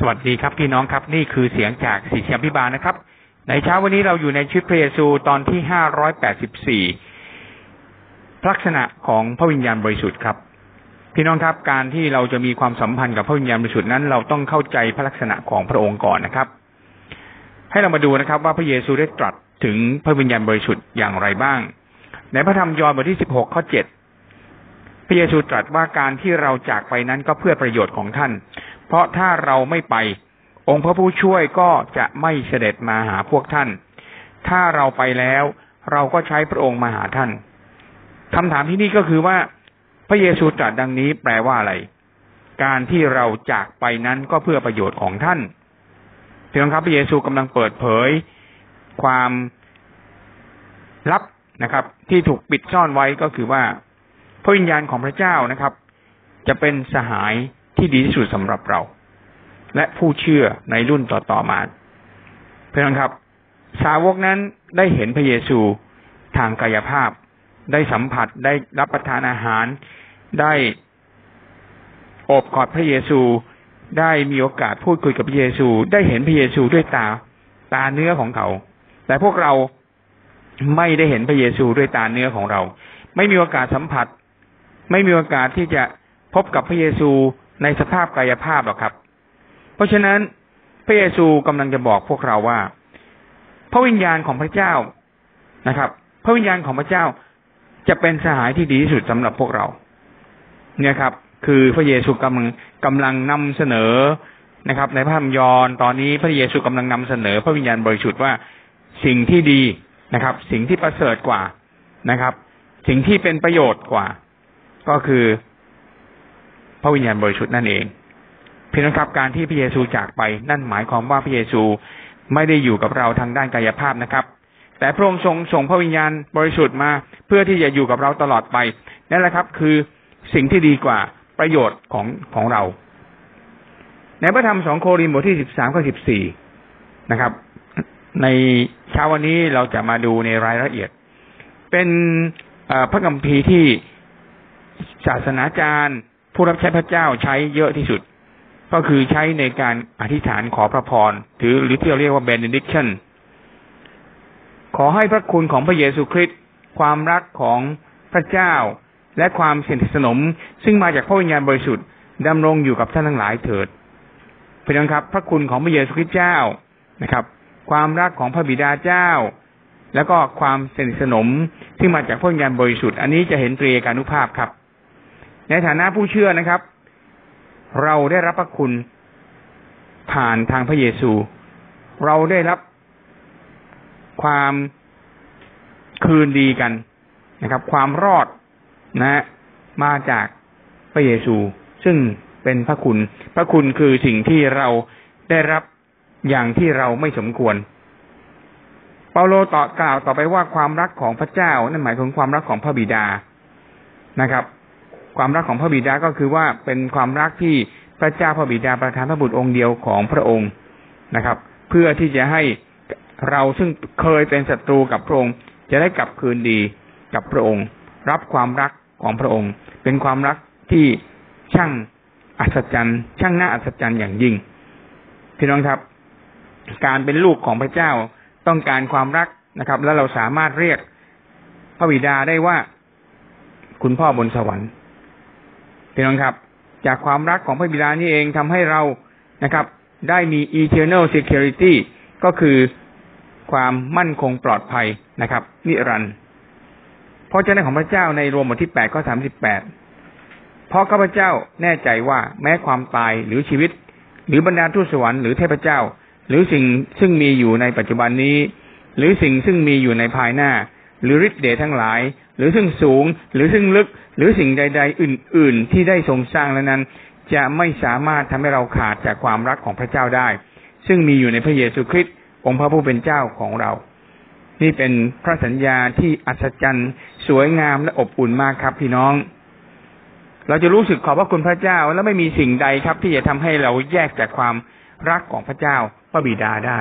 สวัสดีครับพี่น้องครับ นี่คือเสียงจากศิษยาพิบาลนะครับ ในเช้าวันนี้เราอยู่ในชีวิตพระเยซูตอนที่ห้าร้อยแปดสิบสี่ลักษณะของพระวิญญาณบริสุทธิ์ครับ พี่น้องครับการที่เราจะมีความสัมพันธ์กับพระวิญญาณบริสุทธิ์นั้น เราต้องเข้าใจพระลักษณะของพระองค์ก่อนนะครับ ให้เรามาดูนะครับ ว่าพระเยซูได้ตรัสถึงพระวิญญาณบริสุทธิ์อย่างไรบ้าง ในพระธรรมยอห์นบทที่สิบหกข้อเจ็ดพระเยซูตรัสว่าการที่เราจากไปนั้นก็เพื่อประโยชน์ของท่าน เพราะถ้าเราไม่ไป องค์พระผู้ช่วยก็จะไม่เสด็จมาหาพวกท่าน ถ้าเราไปแล้ว เราก็ใช้พระองค์มาหาท่านคำถามที่นี่ก็คือว่า พระเยซูตรัสดังนี้แปลว่าอะไร การที่เราจากไปนั้นก็เพื่อประโยชน์ของท่านเพียงครับพระเยซูกำลังเปิดเผยความลับนะครับ ที่ถูกปิดซ่อนไว้ก็คือว่าพระวิญญาณของพระเจ้านะครับ จะเป็นสหาย ที่ดีที่สุดสำหรับเรา และผู้เชื่อในรุ่นต่อๆมา เพื่อนครับ สาวกนั้นได้เห็นพระเยซูทางกายภาพ ได้สัมผัสได้รับประทานอาหาร ได้โอบกอดพระเยซู ได้มีโอกาสพูดคุยกับพระเยซู ได้เห็นพระเยซูด้วยตาตาเนื้อของเขา แต่พวกเราไม่ได้เห็นพระเยซูด้วยตาเนื้อของเรา ไม่มีโอกาสสัมผัส ไม่มีโอกาสที่จะพบกับพระเยซู ในสภาพกายภาพหรอกครับ เพราะฉะนั้นพระเยซูกำลังจะบอกพวกเราว่า พระวิญญาณของพระเจ้านะครับ พระวิญญาณของพระเจ้าจะเป็นสหายที่ดีที่สุดสำหรับพวกเรา เนี่ยครับ คือพระเยซูกำลังกำลังนำเสนอนะครับ ในพระธรรมยอห์นตอนนี้พระเยซูกำลังนำเสนอ พระวิญญาณบริสุทธิ์ว่าสิ่งที่ดีนะครับ สิ่งที่ประเสริฐกว่านะครับ สิ่งที่เป็นประโยชน์กว่า ก็คือ พระวิญญาณบริสุทธิ์นั่นเองเพียงครับการที่พระเยซูจากไปนั่นหมายความว่าพระเยซูไม่ได้อยู่กับเราทางด้านกายภาพนะครับ แต่พระองค์ทรงส่งพระวิญญาณบริสุทธิ์มา เพื่อที่จะอยู่กับเราตลอดไปนั่นแหละครับ คือสิ่งที่ดีกว่าประโยชน์ของของเรา ในพระธรรมสองโครินธ์บทที่สิบสามข้อสิบสี่นะครับ ในเช้าวันนี้เราจะมาดูในรายละเอียด เป็นพระคัมภีร์ที่ศาสนาจารย์ ผู้รับใช้พระเจ้าใช้เยอะที่สุด ก็คือใช้ในการอธิษฐานขอพระพรถือหรือที่เราเรียกว่า benediction ขอให้พระคุณของพระเยซูคริสต์ความรักของพระเจ้า และความสนิทสนม ซึ่งมาจากพระวิญญาณบริสุทธิ์ดำรงอยู่กับท่านทั้งหลายเถิดเพื่อนครับ พระคุณของพระเยซูคริสต์เจ้านะครับ ความรักของพระบิดาเจ้า แล้วก็ความสนิทสนมที่มาจากพระวิญญาณบริสุทธิ์อันนี้จะเห็นตรีกานุภาพครับ ในฐานะผู้เชื่อนะครับ เราได้รับพระคุณผ่านทางพระเยซู เราได้รับความคืนดีกันนะครับ ความรอดนะ มาจากพระเยซู ซึ่งเป็นพระคุณ พระคุณคือสิ่งที่เราได้รับอย่างที่เราไม่สมควร เปาโลต่อกล่าวต่อไปว่าความรักของพระเจ้า นั่นหมายถึงความรักของพระบิดานะครับ ความรักของพระบิดาก็คือว่าเป็นความรักที่พระเจ้าพระบิดาประทานพระบุตรองค์เดียวของพระองค์นะครับ เพื่อที่จะให้เราซึ่งเคยเป็นศัตรูกับพระองค์ จะได้กลับคืนดีกับพระองค์ รับความรักของพระองค์ เป็นความรักที่ช่างอัศจรรย์ ช่างน่าอัศจรรย์อย่างยิ่งพี่น้องครับ การเป็นลูกของพระเจ้าต้องการความรักนะครับ แล้วเราสามารถเรียกพระบิดาได้ว่าคุณพ่อบนสวรรค์ พี่น้องครับ จากความรักของพระบิดานี่เองทำให้เรานะครับ ได้มี eternal security ก็คือความมั่นคงปลอดภัยนะครับ นิรันดร์เพราะเจ้าของพระเจ้าในรวมบทที่แปดข้อสามสิบแปดเพราะข้าพเจ้าแน่ใจว่าแม้ความตายหรือชีวิต หรือบรรดาทูตสวรรค์หรือเทพเจ้า หรือสิ่งซึ่งมีอยู่ในปัจจุบันนี้ หรือสิ่งซึ่งมีอยู่ในภายหน้า หรือฤทธิ์เดชทั้งหลาย หรือซึ่งสูง หรือซึ่งลึก หรือสิ่งใด ๆ อื่น ๆ ที่ได้ทรงสร้างแล้วนั้น จะไม่สามารถทำให้เราขาดจากความรักของพระเจ้าได้ ซึ่งมีอยู่ในพระเยซูคริสต์องค์พระผู้เป็นเจ้าของเรา นี่เป็นพระสัญญาที่อัศจรรย์สวยงามและอบอุ่นมากครับพี่น้อง เราจะรู้สึกขอบพระคุณพระเจ้าและไม่มีสิ่งใดครับ ที่จะทำให้เราแยกจากความรักของพระเจ้าพระบิดาได้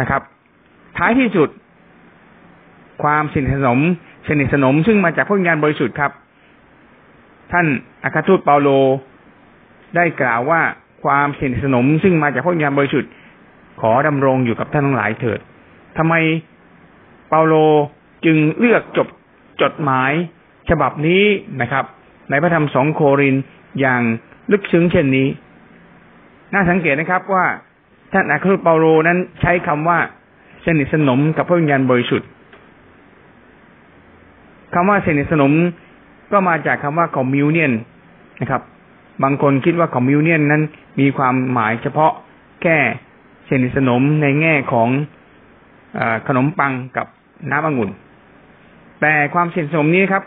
นะครับ ท้ายที่สุด ความสนิทสนมสนิทสนม ซึ่งมาจากพระวิญาณบริสุทธิ์ครับ ท่านอาคาทูตเปาโลได้กล่าวว่าความสนิทสนม ซึ่งมาจากพระวิญาณบริสุทธิ์ ขอดำรงอยู่กับท่านทั้งหลายเถิดทำไมเปาโลจึงเลือกจบจดหมายฉบับนี้นะครับ ในพระธรรมสองโครินอย่างลึกซึ้งเช่นนี้ น่าสังเกตนะครับว่าท่านอัครเปาโลนั้นใช้คำว่าสนิทสนมกับพระวิญญาณบริสุทธิ์ คำว่าสนิทสนมก็มาจากคำว่าคอมมิวเนียนนะครับ บางคนคิดว่าคอมมิวเนียนนั้นมีความหมายเฉพาะแค่สนิทสนมในแง่ของอขนมปังกับน้ำองุ่น แต่ความสนิทสนมนี้ครับ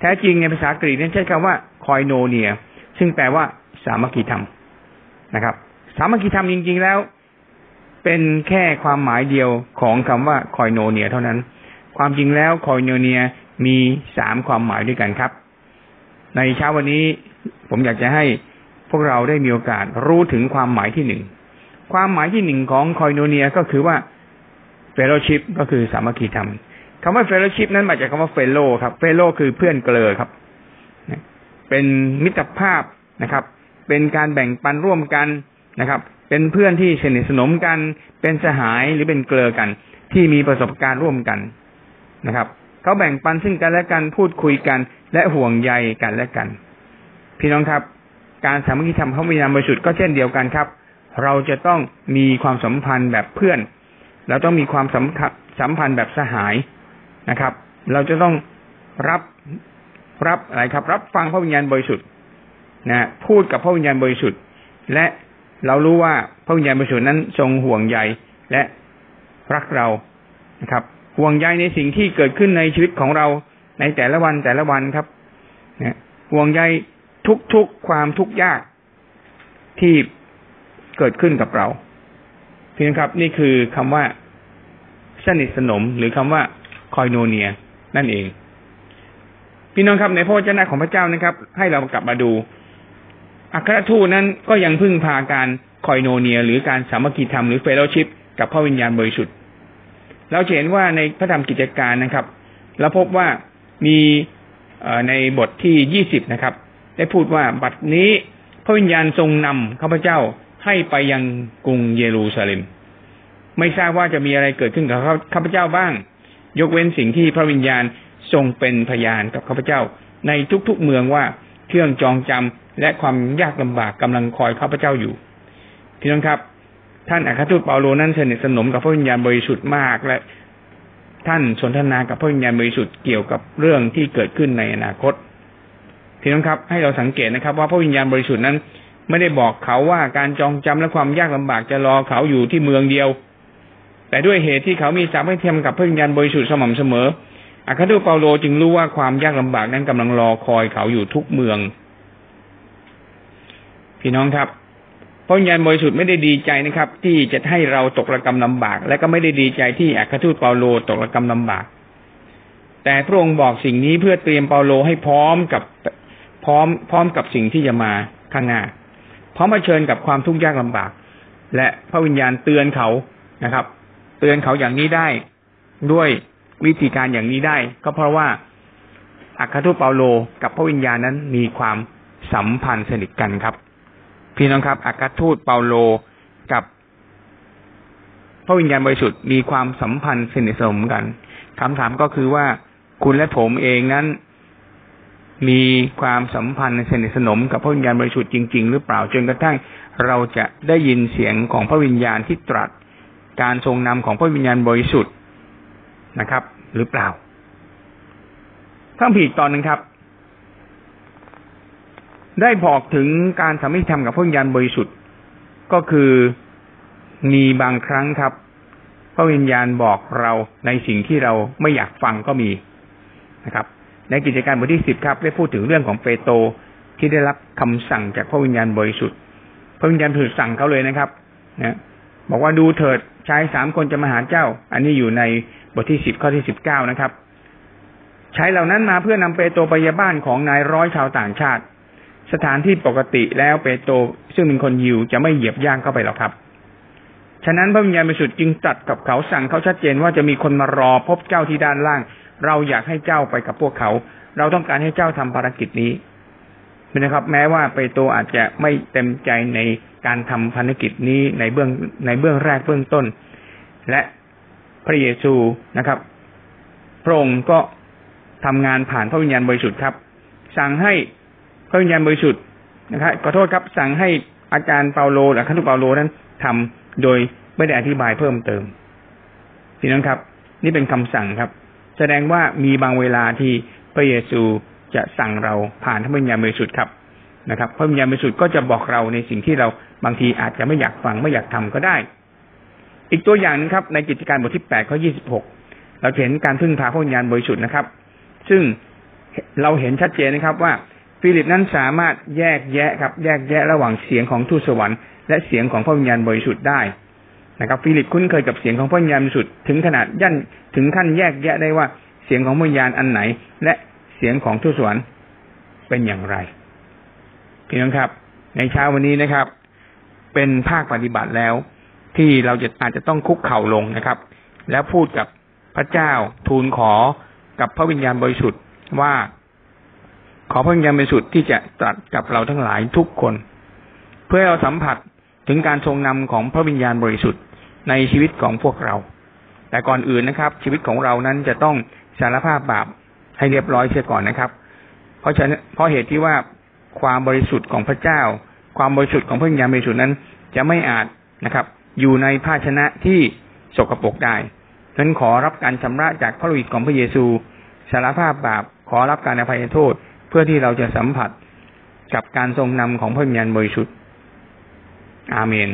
แท้จริงในภาษากรีกนั้นใช้คำว่าคอยโนเนีย ซึ่งแปลว่าสามัคคีธรรมนะครับ สามัคคีธรรมจริง ๆ แล้ว เป็นแค่ความหมายเดียวของคำว่าคอยโนเนีย เท่านั้น ความจริงแล้วคอยโนเนีย มีสามความหมายด้วยกันครับ ในเช้าวันนี้ผมอยากจะให้พวกเราได้มีโอกาสรู้ถึงความหมายที่หนึ่ง ความหมายที่หนึ่งของคอยโนเนียก็คือว่าเฟโลชิพก็คือสามัคคีธรรมคำว่าเฟโลชิพนั้นมาจากคำว่าเฟโลครับ เฟโลคือเพื่อนเกลอครับ เป็นมิตรภาพนะครับ เป็นการแบ่งปันร่วมกันนะครับ เป็นเพื่อนที่สนิทสนมกัน เป็นสหายหรือเป็นเกลอกัน ที่มีประสบการณ์ร่วมกันนะครับ เขาแบ่งปันซึ่งกันและกันพูดคุยกัน และห่วงใยกันและกัน พี่น้องครับ การสามัคคีธรรมพระวิญญาณบริสุทธิ์ก็เช่นเดียวกันครับ เราจะต้องมีความสัมพันธ์แบบเพื่อนเราต้องมีความสัมสัมพันธ์แบบสหายนะครับ เราจะต้องรับรับอะไรครับ รับฟังพระวิญญาณบริสุทธิ์นะพูดกับพระวิญญาณบริสุทธิ์ และเรารู้ว่าพระวิญญาณบริสุทธิ์นั้นทรงห่วงใยและรักเรานะครับ ห่วงใยในสิ่งที่เกิดขึ้นในชีวิตของเราในแต่ละวันแต่ละวันครับนะห่วงใยทุกๆความทุกข์ยากที่เกิดขึ้นกับเราพี่น้องครับ นี่คือคำว่าสนิทสนม หรือคำว่าคอยโนเนีย นั่นเอง พี่น้องครับในพระวจนะของพระเจ้านะครับ ให้เรากลับมาดูอัครทูตนั้นก็ยังพึ่งพาการคอยโนเนีย หรือการสามัคคีธรรมหรือเฟโลชิพกับพระวิญญาณบริสุทธิ์ เราเห็นว่าในพระธรรมกิจการนะครับเราพบว่ามีในบทที่ยี่สิบนะครับ ได้พูดว่าบัดนี้พระวิญญาณทรงนำข้าพเจ้าให้ไปยังกรุงเยรูซาเล็ม ไม่ทราบว่าจะมีอะไรเกิดขึ้นกับข้าพเจ้าบ้าง ยกเว้นสิ่งที่พระวิญญาณทรงเป็นพยานกับข้าพเจ้า ในทุกๆเมืองว่าเครื่องจองจำและความยากลำบากกำลังคอยข้าพเจ้าอยู่พี่น้องครับ ท่านอัครทูตเปาโลนั้นสนิทสนมกับพระวิญญาณบริสุทธิ์มากและ ท่านสนทนากับพระวิญญาณบริสุทธิ์เกี่ยวกับเรื่องที่เกิดขึ้นในอนาคตพี่น้องครับให้เราสังเกตนะครับ ว่าพระวิญญาณบริสุทธิ์นั้น ไม่ได้บอกเขาว่าการจองจำและความยากลำบากจะรอเขาอยู่ที่เมืองเดียว แต่ด้วยเหตุที่เขามีสามัคคีกับพระวิญญาณบริสุทธิ์สม่ำเสมออัครทูตเปาโลจึงรู้ว่าความยากลำบากนั้นกำลังรอคอยเขาอยู่ทุกเมือง พี่น้องครับ พระวิญญาณบริสุทธิ์ไม่ได้ดีใจนะครับ ที่จะให้เราตกระกรรมลำบาก และก็ไม่ได้ดีใจที่อัครทูตเปาโลตกระกรรมลำบาก แต่พระองค์บอกสิ่งนี้เพื่อเตรียมเปาโลให้พร้อมกับพร้อมพร้อมกับสิ่งที่จะมาข้างหน้าพร้อมมาเชิญกับความทุกข์ยากลำบาก และพระวิญญาณเตือนเขานะครับ เตือนเขาอย่างนี้ได้ด้วยวิธีการอย่างนี้ได้ ก็เพราะว่าอัครทูตเปาโลกับพระวิญญาณนั้นมีความสัมพันธ์สนิทกันครับ พี่น้องครับอากาศทูตเปาโลกับพระวิญญาณบริสุทธิ์มีความสัมพันธ์สนิทสนมกันคำถามก็คือว่าคุณและผมเองนั้น มีความสัมพันธ์สนิทสนมกับพระวิญญาณบริสุทธิ์จริง ๆ หรือเปล่าจนกระทั่งเราจะได้ยินเสียงของพระวิญญาณที่ตรัส การทรงนำของพระวิญญาณบริสุทธิ์นะครับ หรือเปล่าทั้งผิดตอนนึงครับ ได้บอกถึงการสามิธรรมกับพระวิญญาณบริสุทธิ์ก็คือมีบางครั้งครับ พระวิญญาณบอกเราในสิ่งที่เราไม่อยากฟังก็มีนะครับ ในกิจการบทที่สิบครับ ได้พูดถึงเรื่องของเปโตรที่ได้รับคำสั่งจากพระวิญญาณบริสุทธิ์ พระวิญญาณถูกสั่งเขาเลยนะครับนะบอกว่าดูเถิดชายสามคนจะมาหาเจ้า อันนี้อยู่ในบทที่สิบข้อที่สิบเก้านะครับชายเหล่านั้นมาเพื่อนำเปโตรไปยาบ้านของนายร้อยชาวต่างชาติ สถานที่ปกติแล้วเปโตรซึ่งเป็นคนยิวจะไม่เหยียบย่างเข้าไปหรอกครับ ฉะนั้นพระวิญญาณบริสุทธิ์จึงตัดกับเขาสั่งเขาชัดเจนว่าจะมีคนมารอพบเจ้าที่ด้านล่าง เราอยากให้เจ้าไปกับพวกเขา เราต้องการให้เจ้าทำภารกิจนี้นะครับ แม้ว่าเปโตรอาจจะไม่เต็มใจในการทำภารกิจนี้ในเบื้องในเบื้องแรกเบื้องต้น และพระเยซูนะครับพระองค์ก็ทำงานผ่านพระวิญญาณบริสุทธิ์ครับ สั่งให้ พระวิญญาณบริสุทธิ์นะครับขอโทษครับสั่งให้อาจารย์เปาโลหรือคาตุเปาโลนั้นทำโดยไม่ได้อธิบายเพิ่มเติมพี่น้องครับ นี่เป็นคำสั่งครับ แสดงว่ามีบางเวลาที่พระเยซูจะสั่งเราผ่านพระวิญญาณบริสุทธิ์ครับนะครับพระวิญญาณบริสุทธิ์ก็จะบอกเราในสิ่งที่เราบางทีอาจจะไม่อยากฟังไม่อยากทำก็ได้ อีกตัวอย่างนึงครับ ในกิจการบทที่แปดข้อยี่สิบหกเราเห็นการพึ่งพาพระวิญญาณบริสุทธิ์นะครับ ซึ่งเราเห็นชัดเจนนะครับว่า ฟิลิปนั้นสามารถแยกแยะครับ แยกแยะระหว่างเสียงของทูตสวรรค์และเสียงของพระวิญญาณบริสุทธิ์ได้นะครับฟิลิปคุ้นเคยกับเสียงของพระวิญญาณบริสุทธิ์ถึงขนาดยันถึงขั้นแยกแยะได้ว่าเสียงของพระวิญญาณอันไหน และเสียงของทูตสวรรค์เป็นอย่างไรพี่น้องครับ ในเช้าวันนี้นะครับ เป็นภาคปฏิบัติแล้ว ที่เราจะอาจจะต้องคุกเข่าลงนะครับ แล้วพูดกับพระเจ้าทูลขอกับพระวิญญาณบริสุทธิ์ว่า ขอพระวิญญาณบริสุทธิ์ที่จะตรัสกับเราทั้งหลายทุกคน เพื่อเราสัมผัสถึงการทรงนำของพระวิญญาณบริสุทธิ์ในชีวิตของพวกเรา แต่ก่อนอื่นนะครับ ชีวิตของเรานั้นจะต้องสารภาพบาปให้เรียบร้อยเสียก่อนนะครับ เพราะฉะนั้นเพราะเหตุที่ว่าความบริสุทธิ์ของพระเจ้า ความบริสุทธิ์ของพระวิญญาณบริสุทธิ์นั้น จะไม่อาจนะครับ อยู่ในภาชนะที่สกปรกได้ฉะนั้นขอรับการชำระจากพระฤทธิ์ของพระเยซูสารภาพบาปขอรับการอภัยโทษ เพื่อที่เราจะสัมผัสกับการทรงนำของพระวิญญาณบริสุทธิ์อาเมน